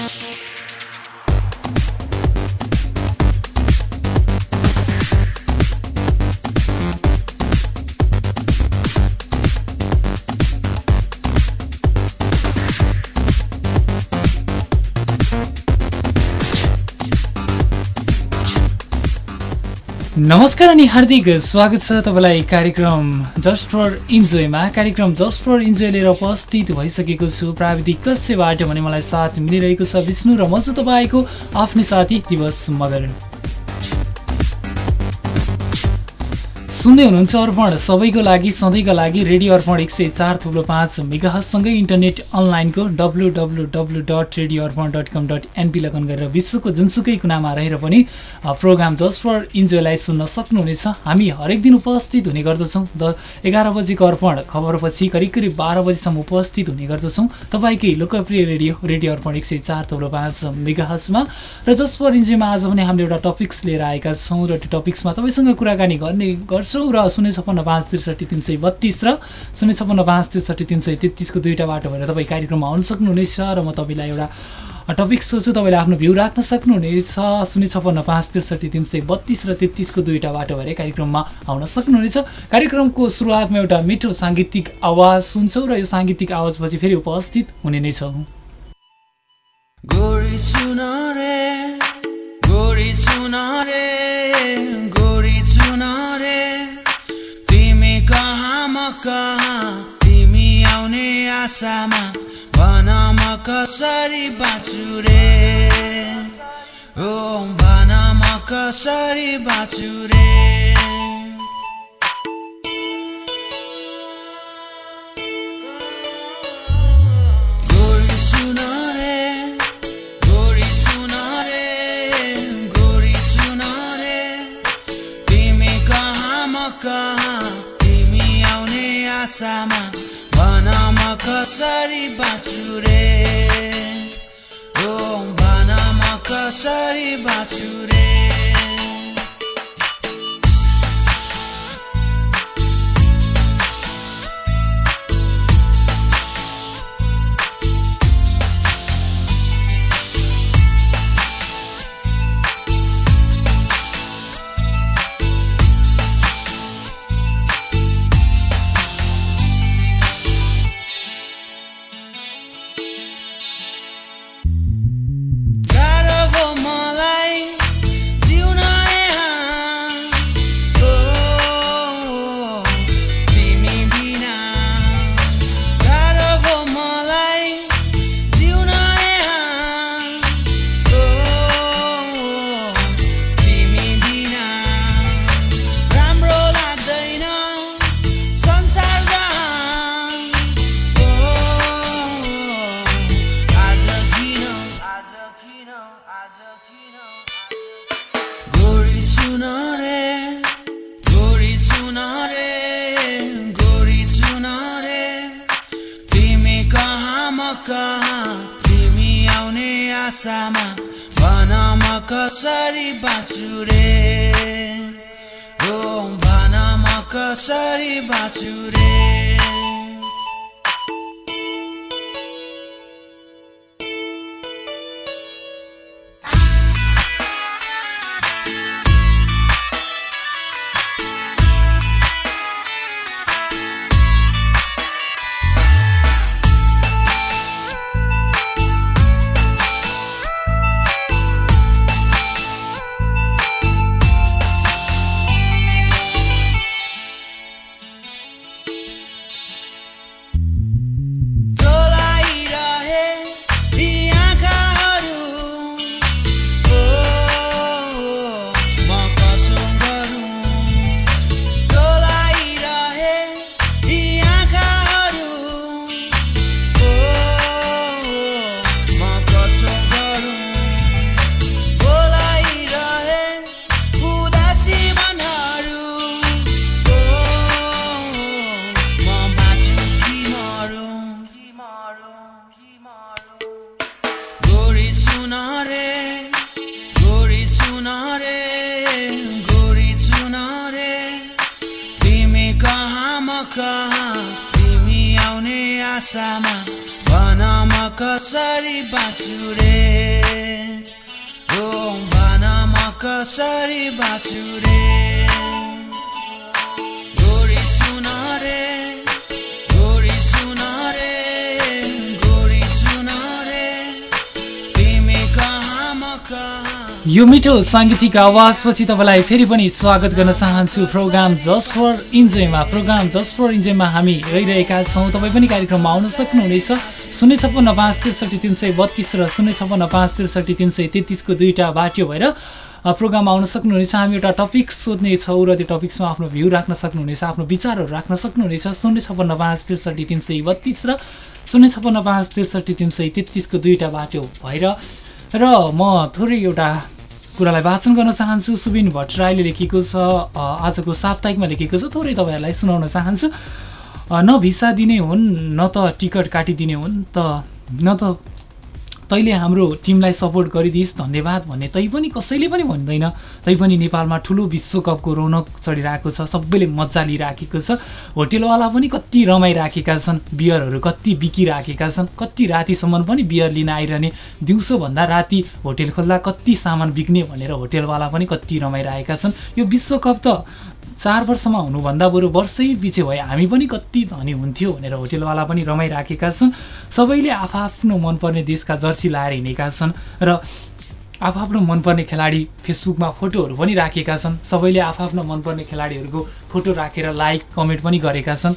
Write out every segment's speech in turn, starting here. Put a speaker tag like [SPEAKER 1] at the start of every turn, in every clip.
[SPEAKER 1] Thank you. नमस्कार अनि हार्दिक स्वागत छ तपाईँलाई कार्यक्रम जस्ट फर इन्जोयमा। कार्यक्रम जस्ट फर इन्जोय लिएर उपस्थित भइसकेको छु प्राविधिक कस्यबाट भने मलाई साथ मिलिरहेको छ विष्णु र म चाहिँ तपाईँको आफ्नै साथी दिवस मगर सुन्दै हुनुहुन्छ अर्पण। सबैको लागि सधैँका लागि रेडियो अर्पण एक सय चार थुप्रो पाँच मेगासँगै इन्टरनेट अनलाइनको W W W dot radio Arpan dot com dot NP login गरेर विश्वको जुनसुकै कुनामा रहेर पनि प्रोग्राम जस्ट फर इन्जोयलाई सुन्न सक्नुहुनेछ। हामी हरेक दिन उपस्थित हुने गर्दछौँ। द एघार बजीको अर्पण खबरपछि करिब करिब बाह्र बजीसम्म उपस्थित हुने गर्दछौँ। तपाईँकै लोकप्रिय रेडियो रेडियो अर्पण एक सय चार थुप्रो पाँच मेगाहजमा। र जस्ट फर इन्जोयमा आज पनि हामीले एउटा टपिक्स लिएर आएका छौँ र त्यो टपिक्समा तपाईँसँग कुराकानी गर्ने गर्छौँ गर्छौँ र शून्य छप्पन्न पाँच त्रिसठी तिन सय बत्तिस र शून्य छप्पन्न पाँच त्रिसठी तिन सय तेत्तिसको दुईवटा बाटो भएर तपाईँ कार्यक्रममा आउनु सक्नुहुनेछ र म तपाईँलाई एउटा टपिक सोच्छु तपाईँले आफ्नो भ्यू राख्न सक्नुहुनेछ। शून्य छप्पन्न पाँच त्रिसठी तिन सय बत्तिस र तेत्तिसको दुईवटा बाटो भएर कार्यक्रममा आउन सक्नुहुनेछ। कार्यक्रमको सुरुवातमा एउटा मिठो साङ्गीतिक आवाज सुन्छौँ र यो साङ्गीतिक आवाजपछि फेरि उपस्थित हुने नै छौँ। गोरी सुन रे गोरी सुन रे। कहाँ? तिमी आउने आशामा भन म कसरी बाँचु रे? ओ भन म कसरी बाँचु रे? कसरी कसरी बाँचु रे भन म कसरी बाँचु रे
[SPEAKER 2] कसरी बाँच्छु रे ओ भन म कसरी बाँच्छु रे
[SPEAKER 3] यो मिठो साङ्गीतिक आवाजपछि तपाईँलाई फेरि पनि स्वागत गर्न चाहन्छु। प्रोग्राम जस्ट फर इन्जोयमा प्रोग्राम जस्ट फर इन्जोयमा हामी रहिरहेका छौँ। तपाईँ पनि कार्यक्रममा आउन सक्नुहुनेछ। शून्य छप्पन्न पाँच त्रिसठी तिन सय बत्तिस र शून्य छप्पन्न पाँच त्रिसठी तिन सय तेत्तिसको दुईवटा बाटो भएर प्रोग्राममा आउन सक्नुहुनेछ। हामी एउटा टपिक सोध्नेछौँ र त्यो टपिक्समा आफ्नो भ्यू राख्न सक्नुहुनेछ आफ्नो विचारहरू राख्न सक्नुहुनेछ। शून्य छप्पन्न पाँच त्रिसठी तिन सय बत्तिस र शून्य छप्पन्न पाँच त्रिसठी तिन सय तेत्तिसको दुईवटा बाटो भएर र म थोरै एउटा कुरालाई वाचन गर्न चाहन्छु। सुबिन भट्टराईले लेखेको छ आजको साप्ताहिकमा लेखेको छ। थोरै तपाईँहरूलाई सुनाउन चाहन्छु। न भिसा दिने हुन् न त टिकट काटिदिने हुन् त न त तैँले हाम्रो टिमलाई सपोर्ट गरिदिइस् धन्यवाद भन्ने तै पनि कसैले पनि भन्दैन। तैपनि नेपालमा ठुलो विश्वकपको रौनक चढिरहेको छ सबैले मजा लिइराखेको छ। होटेलवाला पनि कति रमाइराखेका छन् बियरहरू कति बिकिराखेका छन् कति रातिसम्म पनि बियर लिन आइरहने। दिउँसोभन्दा राति होटेल खोल्दा कति सामान बिक्ने भनेर होटेलवाला पनि कति रमाइरहेका छन्। यो विश्वकप त चार वर्षमा हुनुभन्दा बरु वर्षै पछि भए हामी पनि कति धनी हुन्थ्यो भनेर होटेलवाला पनि रमाइराखेका छन्। सबैले आफआफ्नो मनपर्ने देशका जर्सी लाएर हिँडेका छन् र आफआफ्नो मनपर्ने खेलाडी फेसबुकमा फोटोहरू पनि राखेका छन्। सबैले आफआफ्नो मनपर्ने खेलाडीहरूको फोटो राखेर लाइक कमेन्ट पनि गरेका छन्।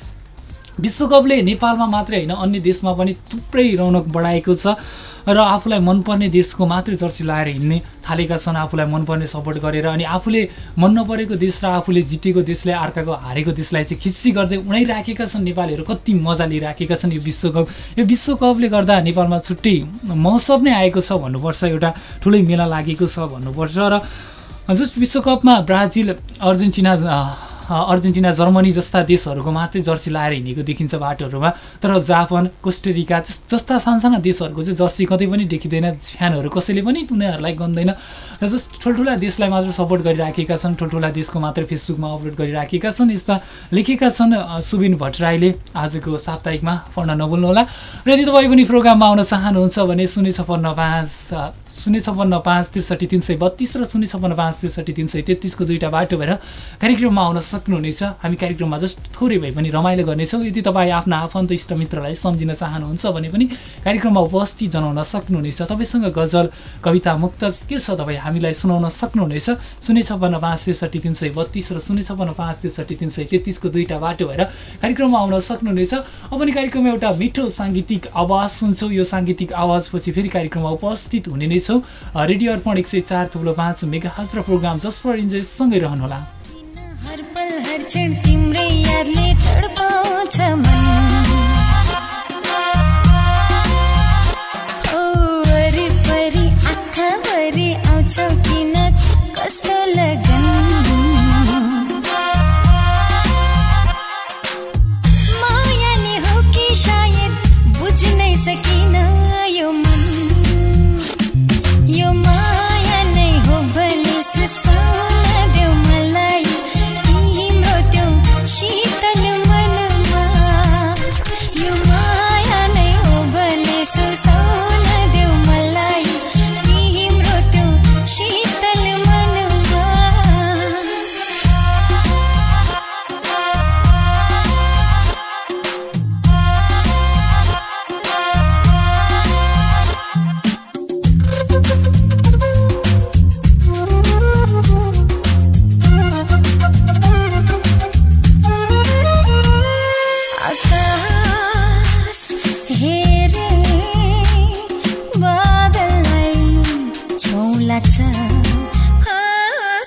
[SPEAKER 3] विश्वकपले नेपालमा मात्रै होइन अन्य देशमा पनि थुप्रै रौनक बढाएको छ र आफूलाई मनपर्ने देशको मात्रै जर्सी लाएर हिँड्ने थालेका छन् आफूलाई मनपर्ने सपोर्ट गरेर अनि आफूले मन नपरेको देश र आफूले जितेको देशलाई अर्काको हारेको देशलाई चाहिँ खिच्ची गर्दै उडाइराखेका छन् नेपालीहरू कति मजा लिइराखेका छन् यो विश्वकप। यो विश्वकपले गर्दा नेपालमा छुट्टै महोत्सव नै आएको छ भन्नुपर्छ एउटा ठुलै मेला लागेको छ भन्नुपर्छ र जस्ट विश्वकपमा ब्राजिल अर्जेन्टिना अर्जेन्टिना जर्मनी जस्ता देशहरूको मात्रै जर्सी लाएर हिँडेको देखिन्छ बाटोहरूमा। तर जापान कोस्टेरिका जस्ता सानसाना देशहरूको चाहिँ जर्सी कतै पनि देखिँदैन। फ्यानहरू कसैले पनि उनीहरूलाई गन्दैन। र जस्ट ठुल्ठुला देशलाई मात्र सपोर्ट गरिराखेका छन्। ठुल्ठुला देशको मात्रै फेसबुकमा अपलोड गरिराखेका छन्। यस्ता लेखेका छन् सुबिन भट्टराईले। आजको साप्ताहिकमा पढ्न नभुल्नुहोला र यदि तपाईँ पनि प्रोग्राममा आउन चाहनुहुन्छ भने शून्य छप्पन्न पाँच शून्य छप्पन्न पाँच त्रिसठी तिन सय बत्तिस र शून्य छप्पन्न पाँच त्रिसठी तिन सय तेत्तिसको दुईवटा बाटो भएर कार्यक्रममा आउन सक्नुहुनेछ। हामी कार्यक्रममा जस्ट थोरै भए पनि रमाइलो गर्नेछौँ। यदि तपाईँ आफ्ना आफन्त इष्टमित्रलाई सम्झिन चाहनुहुन्छ भने पनि कार्यक्रममा उपस्थित जनाउन सक्नुहुनेछ। तपाईँसँग गजल कविता मुक्त के छ तपाईँ हामीलाई सुनाउन सक्नुहुनेछ? शून्य छप्पन्न पाँच त्रिसठी तिन सय बत्तिस र शून्य छप्पन्न पाँच त्रिसठी तिन सय तेत्तिसको दुईवटा बाटो भएर कार्यक्रममा आउन सक्नुहुनेछ। अब पनि कार्यक्रममा एउटा मिठो साङ्गीतिक आवाज सुन्छौँ। यो साङ्गीतिक आवाजपछि फेरि कार्यक्रममा उपस्थित हुने नै छौँ। रेडियो अर्पण एक सय चार थुप्रो पाँच मेगा हजर प्रोग्राम जस्ट फर इन्जोय सँगै रहनुहोला।
[SPEAKER 4] क्षण तिम्रै यादले तडपाउँछ मन।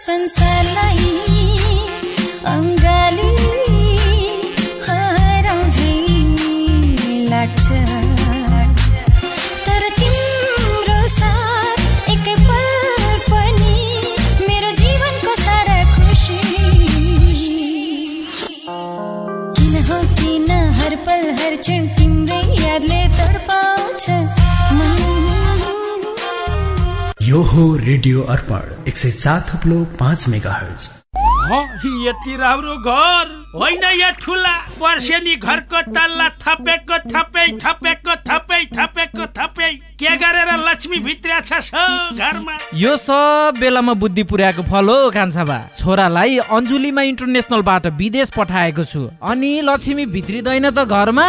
[SPEAKER 4] संसारलाई हो
[SPEAKER 5] रेडियो अर्पण एक सय चार थप्लो पाँच मेगा हर्ज ह, यति राम्रो घर। होइन या ठुला वर्षेनी घरको तल्ला थपेको थपे थपेको थपे थपेको थपे। के गरेर लक्ष्मी भित्र्या छस् हो घरमा?
[SPEAKER 6] यो सब बेलामा बुद्धि पुर्याएको फल हो कान्छाबा। छोरालाई अन्जुलीमा इन्टरनेसनलबाट विदेश पठाएको छु। अनि लक्ष्मी भित्रिँदैन त घरमा?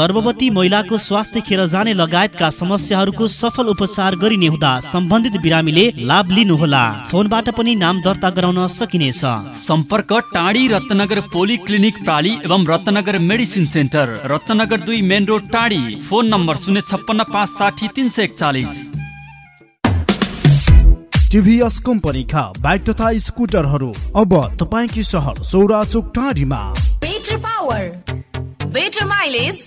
[SPEAKER 7] गर्भवती महिलाको स्वास्थ्य खेर जाने लगायतका समस्याहरूको सफल उपचार गरिने हुँदा सम्बन्धित बिरामीले लाभ लिनुहोला। फोनबाट पनि नाम दर्ता गराउन सकिनेछ।
[SPEAKER 8] सम्पर्क टाढी रत्नगर पोली क्लिनिक प्राली एवं रत्नगर मेडिसिन सेन्टर रत्नगर दुई मेन रोड टाढी फोन नम्बर शून्य छप्पन्न पाँच साठी तिन सय एकचालिस।
[SPEAKER 9] टिभीएस कम्पनीका बाइक तथा स्कुटरहरू अब तपाईँकी सहर Sauraha Chowk टाढीमा
[SPEAKER 10] better power better mileage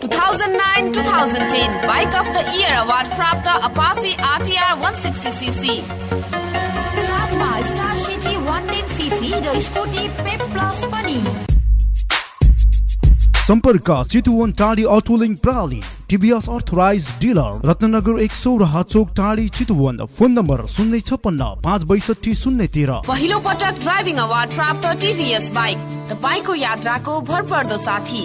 [SPEAKER 10] 2009-2010 Bike of the Year Award प्राप्त Apache RTR 160cc साथमा स्टार सिटी 110 सीसी र स्कुटी पेप प्लस पनि।
[SPEAKER 9] सम्पर्क चितुवन टाढी अटोलिङ प्रणाली टिभीएस अर्थराइज डिलर रत्नगर एक सौ र चोक टाढी चितुवन फोन नम्बर शून्य छप्पन्न पाँच बैसठी शून्य तेह्र।
[SPEAKER 10] पहिलो पटक ड्राइभिङ अवार्ड प्राप्त टिभीएस बाइक तपाईँको यात्राको भरपर्दो साथी।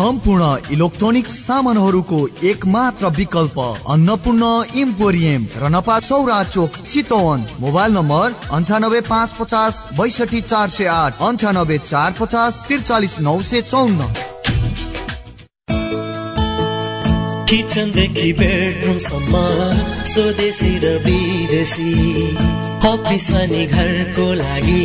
[SPEAKER 11] सम्पूर्ण इलेक्ट्रोनिक सामानहरूको एक मात्र विकल्प अन्नपूर्ण इम्पोरियम रनपा चौरा चोक चितवन। मोबाइल नम्बर अन्ठानब्बे पाँच पचास बैसठी चार सय आठ अन्ठानब्बे चार पचास त्रिचालिस नौ सय चौन्न।
[SPEAKER 2] किचनदेखि बेडरुमसम्म स्वदेशी र विदेशी। अफिस अनि घरको लागि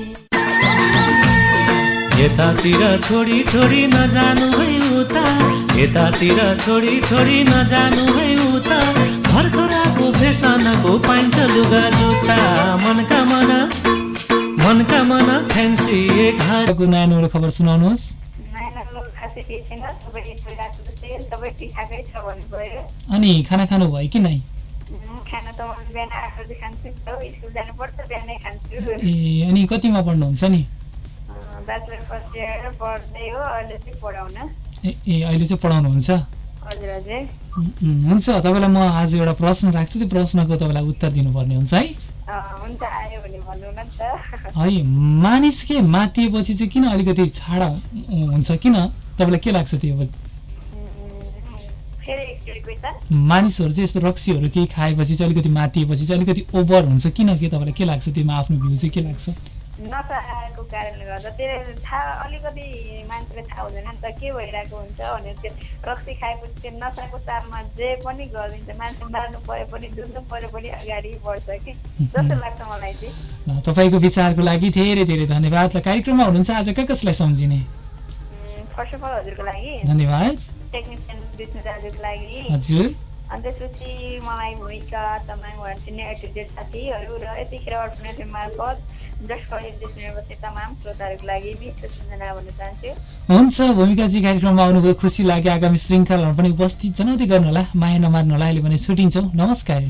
[SPEAKER 12] यतातिर छोडी छोडी नजानु है उता। यतातिर छोडी छोडी नजानु है उता। भर्खराको फेसनको पाइन्छ लुगा जुत्ता। मनका मना मनका मना फ्यान्सी
[SPEAKER 3] नयाँ खबर सुनाउनुहोस्। अनि खाना खानु भयो कि नै? ए अनि कतिमा पढ्नुहुन्छ नि?
[SPEAKER 13] ब्याचलर फर्स्ट इयर पढ्दै हो अहिले चाहिँ पढाउन।
[SPEAKER 3] ए ए अहिले चाहिँ पढाउनुहुन्छ?
[SPEAKER 13] हजुर हजुर।
[SPEAKER 3] उम्, हुन्छ तपाईँलाई म आज एउटा प्रश्न राख्छु त्यो प्रश्नको तपाईँलाई उत्तर दिनुपर्ने हुन्छ है? है मानिस के मातिएपछि चाहिँ किन अलिकति छाडा हुन्छ? किन? तपाईँलाई के लाग्छ त्यो मानिसहरू चाहिँ यस्तो रक्सीहरू केही खाएपछि चाहिँ अलिकति मातिएपछि चाहिँ अलिकति ओभर हुन्छ? किन के तपाईँलाई के लाग्छ? त्यसमा आफ्नो भ्यू चाहिँ के लाग्छ?
[SPEAKER 13] नसा आएको कारणले गर्दा त्यो थाहा अलिकति मान्छेले थाहा हुँदैन नि त के भइरहेको हुन्छ भनेर त्यो रक्सी खाएपछि त्यो नसाको चापमा जे पनि गरिदिन्छ मान्छे मार्नु पऱ्यो पनि डुब्नु पऱ्यो पनि अगाडि बढ्छ कि? जस्तो लाग्छ मलाई चाहिँ।
[SPEAKER 3] तपाईँको विचारको लागि धेरै धेरै धन्यवाद। ल कार्यक्रममा हुनुहुन्छ आज कहाँ कसलाई सम्झिने?
[SPEAKER 13] फर्स्ट अफ अल हजुरको लागि।
[SPEAKER 3] धन्यवाद।
[SPEAKER 13] टेक्निसियन विष्णु दाजुको लागि।
[SPEAKER 3] हजुर।
[SPEAKER 13] अनि त्यसपछि मलाई भूमिका तमाङ भन्ने एटिडेड साथीहरू र यतिखेर अर्पण एफएम मार्फत बस्ने श्रोताहरूको लागि सम्झना भन्न चाहन्छु।
[SPEAKER 3] हुन्छ भूमिकाजी कार्यक्रममा आउनुभयो खुसी लाग्यो आगामी श्रृङ्खलामा पनि उपस्थित जनाउँदै गर्नुहोला माया नमार्नु होला अहिले भने छुट्टिन्छौँ नमस्कार।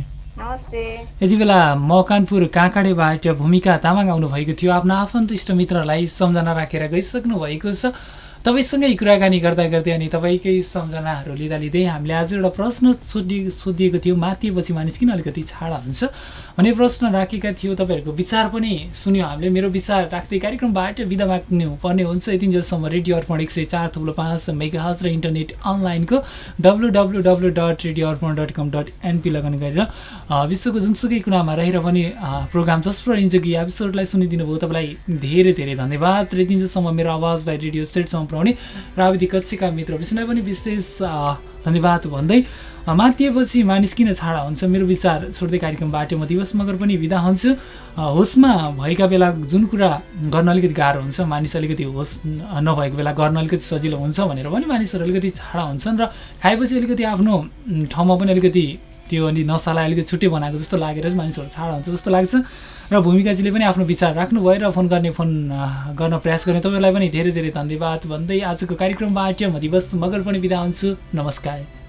[SPEAKER 13] नमस्ते।
[SPEAKER 3] यति बेला मकनपुर काँकाडेबाट भूमिका तामाङ आउनुभएको थियो आफ्नो आफन्त इष्टमित्रलाई सम्झना राखेर गइसक्नु भएको छ। तपाईँसँगै कुराकानी गर्दा गर्दै अनि तपाईँकै सम्झनाहरू लिँदा लिँदै हामीले आज एउटा प्रश्न सोधि सोधिएको थियो। माथिएपछि मानिस किन अलिकति छाडा हुन्छ? भन्ने प्रश्न राखेका थियो तपाईँहरूको विचार पनि सुन्यो हामीले। मेरो विचार राख्दै कार्यक्रमबाट बिदा माग्नु पर्ने हुन्छ। यतिन्जेलसम्म रेडियो अर्पण एक सय चार थुप्रो पाँच मेगाहज र इन्टरनेट अनलाइनको W W W dot radio Arpan dot com dot NP लगन गरेर विश्वको जुनसुकै कुनामा रहेर पनि प्रोग्राम जसप्रो इन्जोगी एपिसोडलाई सुनिदिनु भयो तपाईँलाई धेरै धेरै धन्यवाद। र यतिन्जेलसम्म मेरो आवाजलाई रेडियो सेटसम्म पुऱ्याउने प्राविधिक कक्षका मित्र विष्णुलाई पनि विशेष धन्यवाद भन्दै मातिएपछि मानिस किन छाडा हुन्छ? मेरो विचार छोड्दै कार्यक्रमबाट म दिवस मगर पनि बिदा हुन्छु। होसमा भएका बेला जुन कुरा गर्न अलिकति गाह्रो हुन्छ मानिस अलिकति होस नभएको बेला गर्न अलिकति सजिलो हुन्छ भनेर पनि मानिसहरू अलिकति छाडा हुन्छन् र खाएपछि अलिकति आफ्नो उम्, ठाउँमा पनि अलिकति त्यो अनि नसालाई अलिकति छुट्टै बनाएको जस्तो लागेर मानिसहरू छाडा हुन्छ जस्तो लाग्छ। र भूमिकाजीले पनि आफ्नो विचार राख्नुभयो र फोन गर्ने फोन गर्न प्रयास गर्ने तपाईँलाई पनि धेरै धेरै धन्यवाद। भन्दै आजको कार्यक्रमबाट म दिवस मगर पनि बिदा हुन्छु। नमस्कार।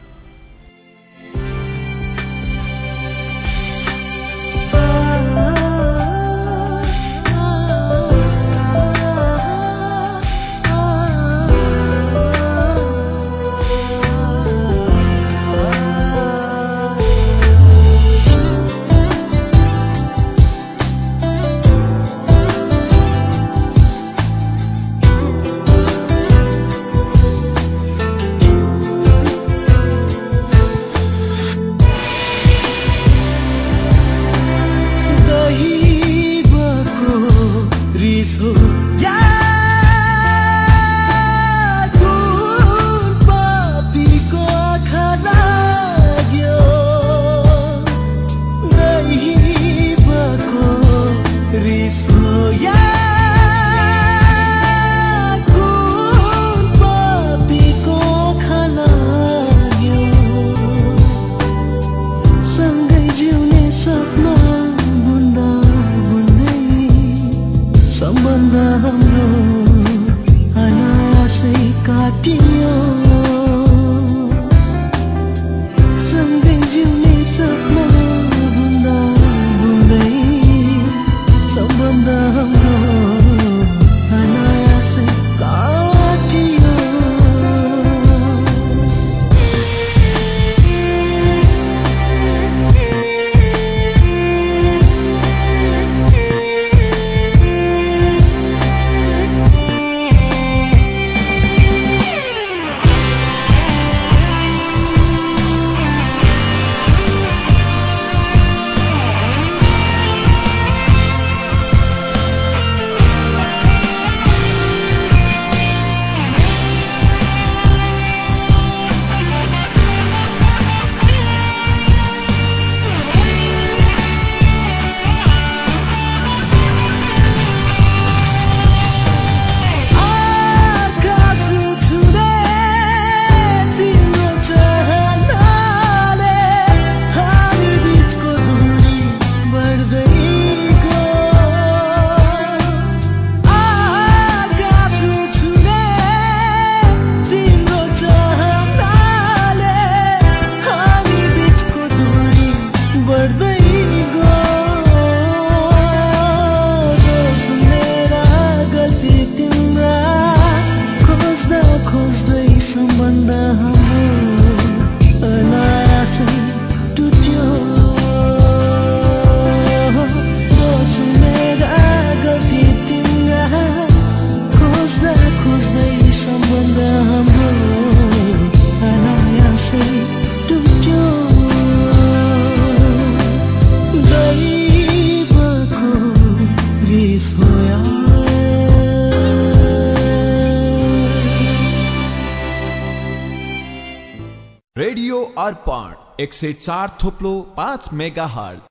[SPEAKER 9] एक सय चार थोप्लो पाँच मेगा हल